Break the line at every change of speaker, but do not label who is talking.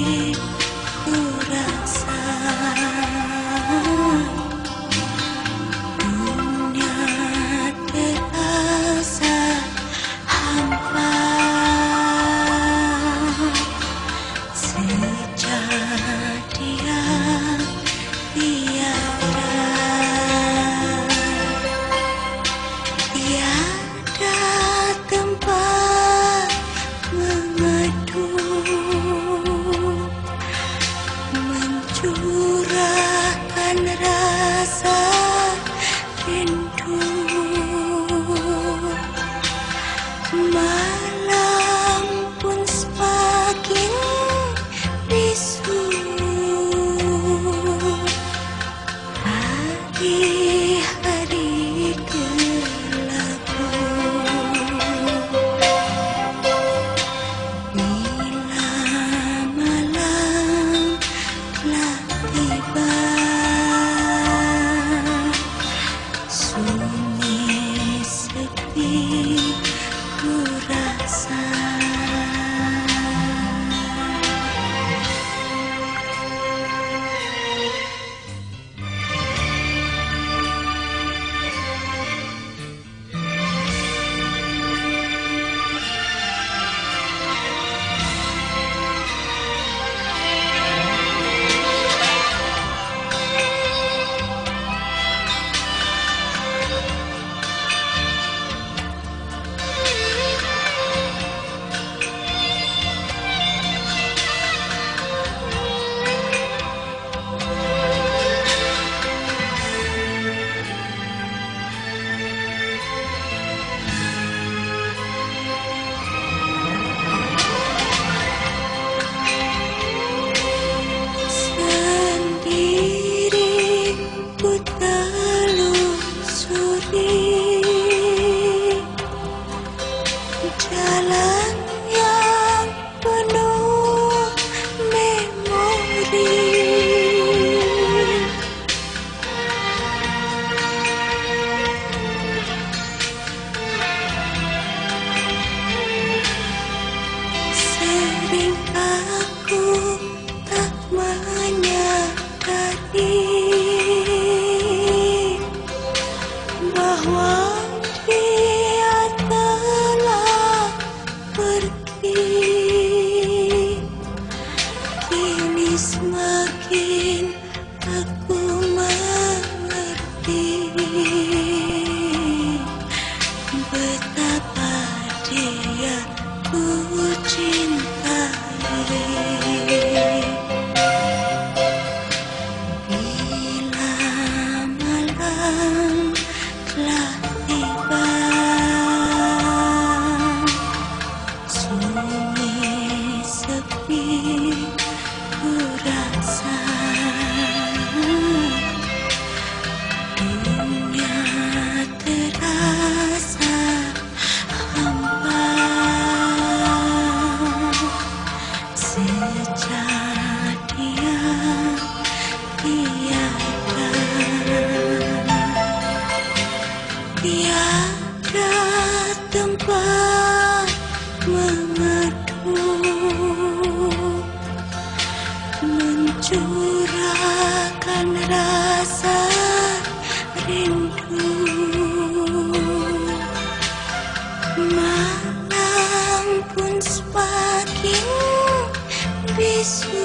You. murah dan ini semakin aku Tiada tempat mengadu Mencurahkan rasa rindu. Malam pun semakin bisu